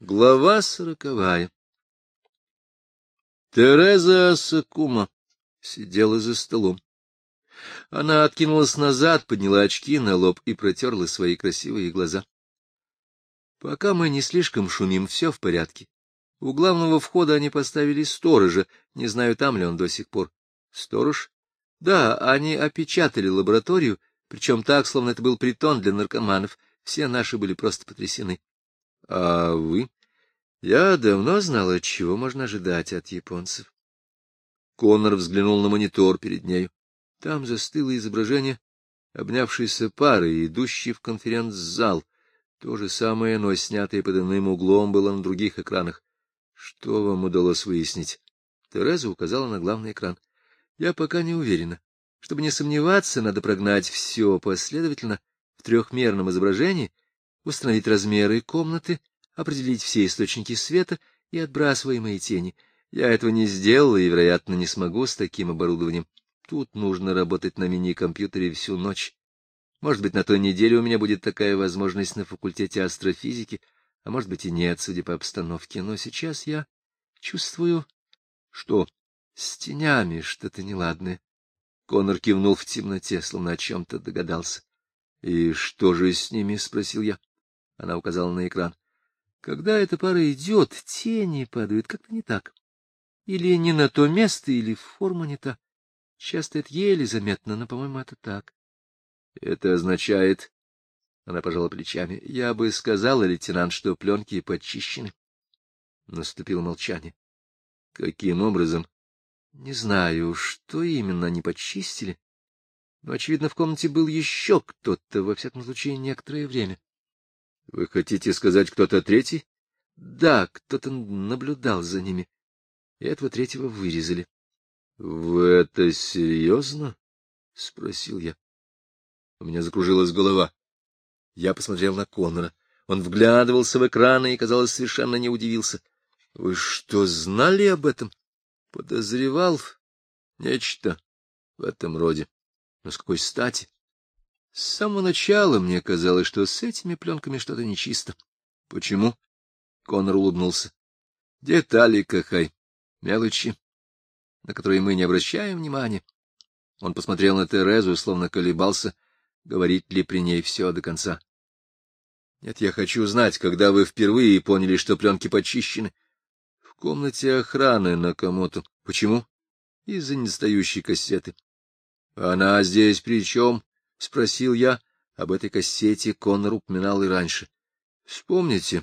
Глава сороковая Тереза Сакума сидела за столом. Она откинулась назад, подняла очки на лоб и протерла свои красивые глаза. Пока мы не слишком шумим, все в порядке. У главного входа они поставили сторожа, не знаю, там ли он до сих пор. Сторож? Да, они опечатали лабораторию, причем так, словно это был притон для наркоманов. Все наши были просто потрясены. — А вы? Я давно знала, чего можно ожидать от японцев. Коннор взглянул на монитор перед нею. Там застыло изображение обнявшейся пары, идущей в конференц-зал. То же самое, но снятое под иным углом, было на других экранах. Что вам удалось выяснить? Тереза указала на главный экран. Я пока не уверена. Чтобы не сомневаться, надо прогнать все последовательно в трехмерном изображении, установить размеры комнаты, определить все источники света и отбрасываемые тени. Я этого не сделала и, вероятно, не смогу с таким оборудованием. Тут нужно работать на мини-компьютере всю ночь. Может быть, на той неделе у меня будет такая возможность на факультете астрофизики, а может быть и нет, судя по обстановке. Но сейчас я чувствую... Что? С тенями что-то неладное. Конор кивнул в темноте, словно о чем-то догадался. — И что же с ними? — спросил я. Она указала на экран. Когда эта пара идет, тени падают как-то не так. Или не на то место, или форма не та. Часто это еле заметно, но, по-моему, это так. Это означает... Она пожала плечами. Я бы сказала, лейтенант, что пленки почищены. Наступило молчание. Каким образом? Не знаю, что именно они почистили. Но, очевидно, в комнате был еще кто-то, во всяком случае, некоторое время. — Вы хотите сказать, кто-то третий? — Да, кто-то наблюдал за ними. Этого третьего вырезали. — Вы это серьезно? — спросил я. У меня закружилась голова. Я посмотрел на Коннора. Он вглядывался в экраны и, казалось, совершенно не удивился. — Вы что, знали об этом? — Подозревал нечто в этом роде. Но с какой стати? С самого начала мне казалось, что с этими пленками что-то нечисто. — Почему? — Конор улыбнулся. — Детали, Кахай, мелочи, на которые мы не обращаем внимания. Он посмотрел на Терезу, словно колебался, говорить ли при ней все до конца. — Нет, я хочу знать, когда вы впервые поняли, что пленки почищены. — В комнате охраны на Комоту. Почему? — Из-за недостающей кассеты. — Она здесь при чем? — спросил я. Об этой кассете Коннор упоминал и раньше. — Вспомните,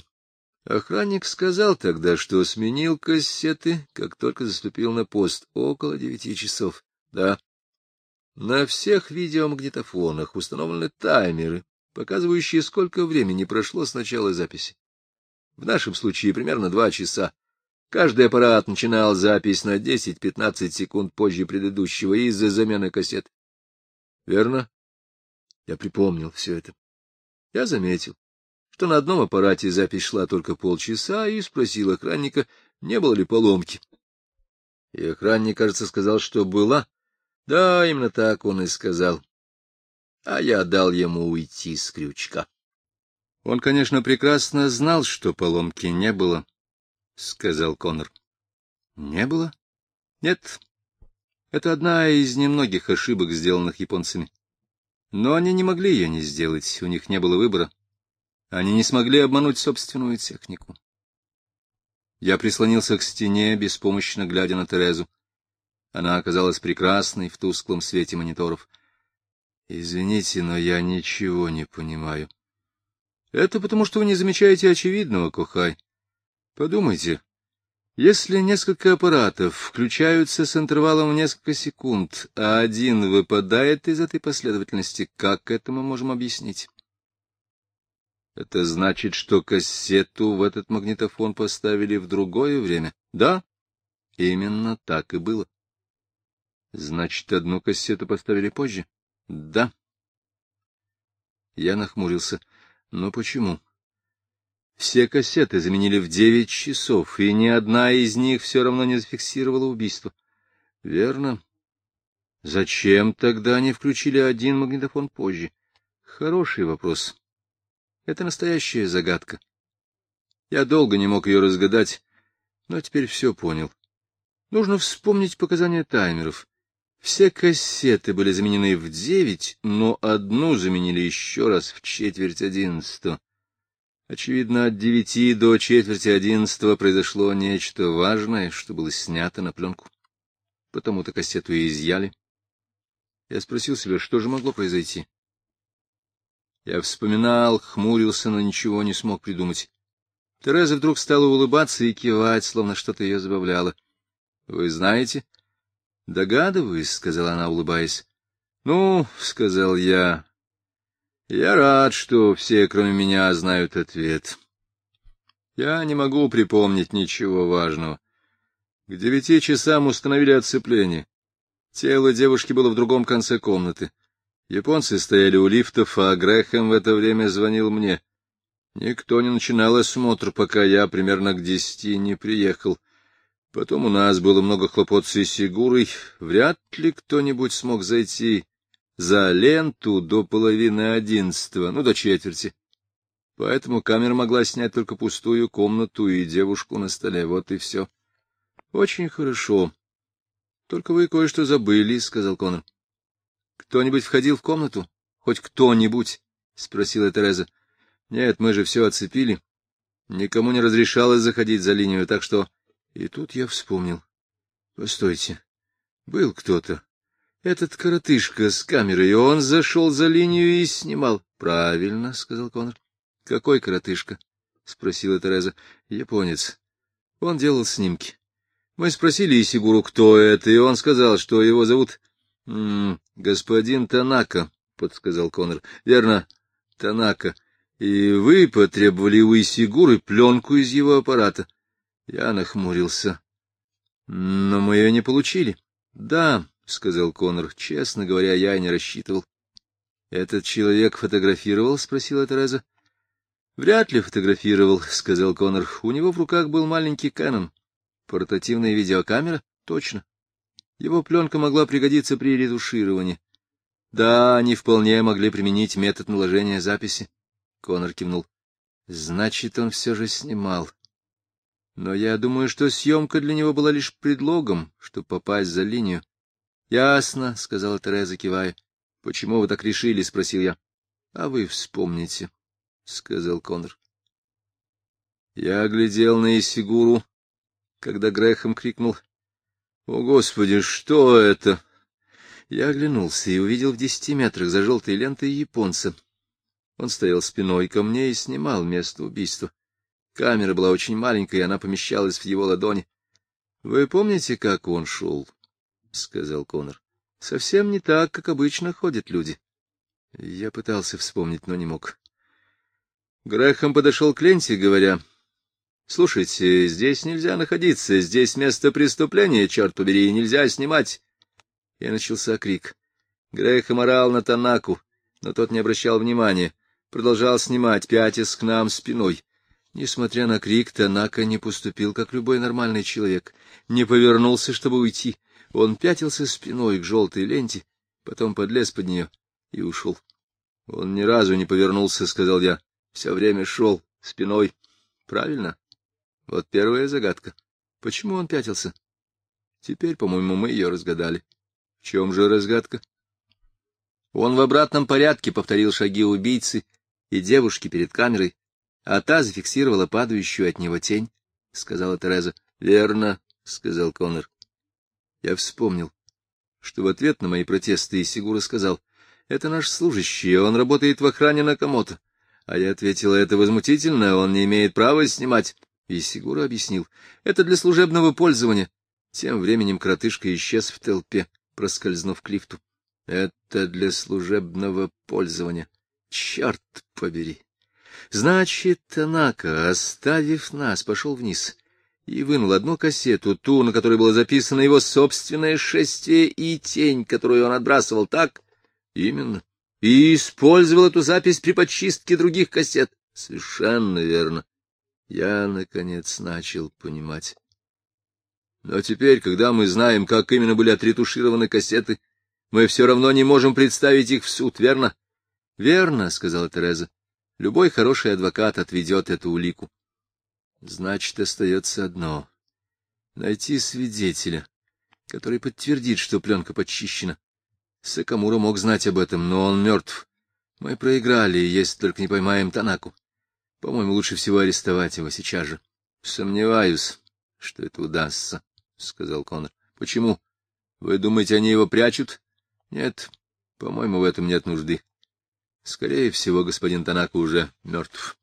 охранник сказал тогда, что сменил кассеты, как только заступил на пост, около девяти часов. Да. На всех видеомагнитофонах установлены таймеры, показывающие, сколько времени прошло с начала записи. В нашем случае примерно два часа. Каждый аппарат начинал запись на 10-15 секунд позже предыдущего из-за замены кассет. Верно? Я припомнил все это. Я заметил, что на одном аппарате запись шла только полчаса, и спросил охранника, не было ли поломки. И охранник, кажется, сказал, что была. Да, именно так он и сказал. А я дал ему уйти с крючка. Он, конечно, прекрасно знал, что поломки не было, — сказал Коннор. — Не было? — Нет. Это одна из немногих ошибок, сделанных японцами. Но они не могли ее не сделать, у них не было выбора. Они не смогли обмануть собственную технику. Я прислонился к стене, беспомощно глядя на Терезу. Она оказалась прекрасной в тусклом свете мониторов. Извините, но я ничего не понимаю. Это потому, что вы не замечаете очевидного, Кохай. Подумайте, если несколько аппаратов включаются с интервалом в несколько секунд, а один выпадает из этой последовательности, как это мы можем объяснить? Это значит, что кассету в этот магнитофон поставили в другое время? Да, именно так и было. Значит, одну кассету поставили позже? Да. Я нахмурился. Но почему? Все кассеты заменили в девять часов, и ни одна из них все равно не зафиксировала убийство. Верно. Зачем тогда они включили один магнитофон позже? Хороший вопрос. Это настоящая загадка. Я долго не мог ее разгадать, но теперь все понял. Нужно вспомнить показания таймеров. Все кассеты были заменены в девять, но одну заменили еще раз в четверть одиннадцатого. Очевидно, от девяти до четверти одиннадцатого произошло нечто важное, что было снято на пленку. Потому-то кассету и изъяли. Я спросил себя, что же могло произойти. Я вспоминал, хмурился, но ничего не смог придумать. Тереза вдруг стала улыбаться и кивать, словно что-то ее забавляло. — Вы знаете? — Догадываюсь, — сказала она, улыбаясь. — Ну, — сказал я, — я рад, что все, кроме меня, знают ответ. Я не могу припомнить ничего важного. К девяти часам установили отцепление. Тело девушки было в другом конце комнаты. Японцы стояли у лифтов, а Грэхэм в это время звонил мне. Никто не начинал осмотр, пока я примерно к десяти не приехал. Потом у нас было много хлопот с Исигурой. Вряд ли кто-нибудь смог зайти за ленту до половины одиннадцатого, ну, до четверти. Поэтому камера могла снять только пустую комнату и девушку на столе. Вот и все. — Очень хорошо. — Только вы кое-что забыли, — сказал Конор. — Кто-нибудь входил в комнату? Хоть кто-нибудь? — спросила Тереза. Нет, мы же все оцепили. Никому не разрешалось заходить за линию, так что... И тут я вспомнил. Постойте, был кто-то. Этот коротышка с камерой, он зашел за линию и снимал. — Правильно, — сказал Конор. — Какой коротышка? — спросила Тереза. — Японец. Он делал снимки. Мы спросили Исигуру, кто это, и он сказал, что его зовут... — Господин Танака, — подсказал Конор. — Верно, Танака. — и вы потребовали у Исигуры пленку из его аппарата. Я нахмурился. Но мы ее не получили. Да, — сказал Конор, — честно говоря, я не рассчитывал. — Этот человек фотографировал? — спросила Тереза. — Вряд ли фотографировал, — сказал Конор. — У него в руках был маленький Кэнон. Портативная видеокамера? Точно. Его пленка могла пригодиться при ретушировании. Да, они вполне могли применить метод наложения записи. Конор кивнул. Значит, он все же снимал. Но я думаю, что съемка для него была лишь предлогом, чтобы попасть за линию. — Ясно, — сказала Тереза, кивая. — Почему вы так решили? — спросил я. — А вы вспомните, — сказал Конор. Я оглядел на Исигуру, когда Грехом крикнул. — О, Господи, что это? Я оглянулся и увидел в десяти метрах за желтой лентой японца. Он стоял спиной ко мне и снимал место убийства. Камера была очень маленькая, и она помещалась в его ладони. — Вы помните, как он шел? — сказал Конор. — Совсем не так, как обычно ходят люди. Я пытался вспомнить, но не мог. Грэхэм подошел к ленте, говоря, — Слушайте, здесь нельзя находиться, здесь место преступления, черт побери, нельзя снимать. И начался крик. Грэхэм орал на Танаку, но тот не обращал внимания продолжал снимать, пятясь к нам спиной. Несмотря на крик, Танака не поступил, как любой нормальный человек, не повернулся, чтобы уйти. Он пятился спиной к желтой ленте, потом подлез под нее и ушел. — Он ни разу не повернулся, — сказал я. — Все время шел спиной. — Правильно. Вот первая загадка. Почему он пятился? Теперь, по-моему, мы ее разгадали. В чем же разгадка? Он в обратном порядке повторил шаги убийцы и девушки перед камерой, а та зафиксировала падающую от него тень, — сказала Тереза. — Верно, — сказал Конор. Я вспомнил, что в ответ на мои протесты Исигура сказал, — это наш служащий, он работает в охране Накамото. А я ответила, это возмутительно, он не имеет права снимать. И Сигура объяснил, это для служебного пользования. Тем временем коротышка исчез в толпе, проскользнув к лифту. Это для служебного пользования. Черт побери! Значит, Танака, оставив нас, пошел вниз и вынул одну кассету, ту, на которой было записано его собственное шествие и тень, которую он отбрасывал, так? Именно. И использовал эту запись при подчистке других кассет. Совершенно верно. Я, наконец, начал понимать. Но теперь, когда мы знаем, как именно были отретушированы кассеты, мы все равно не можем представить их в суд, верно? — Верно, — сказала Тереза. — Любой хороший адвокат отведет эту улику. Значит, остается одно — найти свидетеля, который подтвердит, что пленка подчищена. Сакамура мог знать об этом, но он мертв. Мы проиграли, если только не поймаем Танаку. По-моему, лучше всего арестовать его сейчас же. — Сомневаюсь, что это удастся, — сказал Конор. — Почему? Вы думаете, они его прячут? — Нет, по-моему, в этом нет нужды. Скорее всего, господин Танака уже мертв.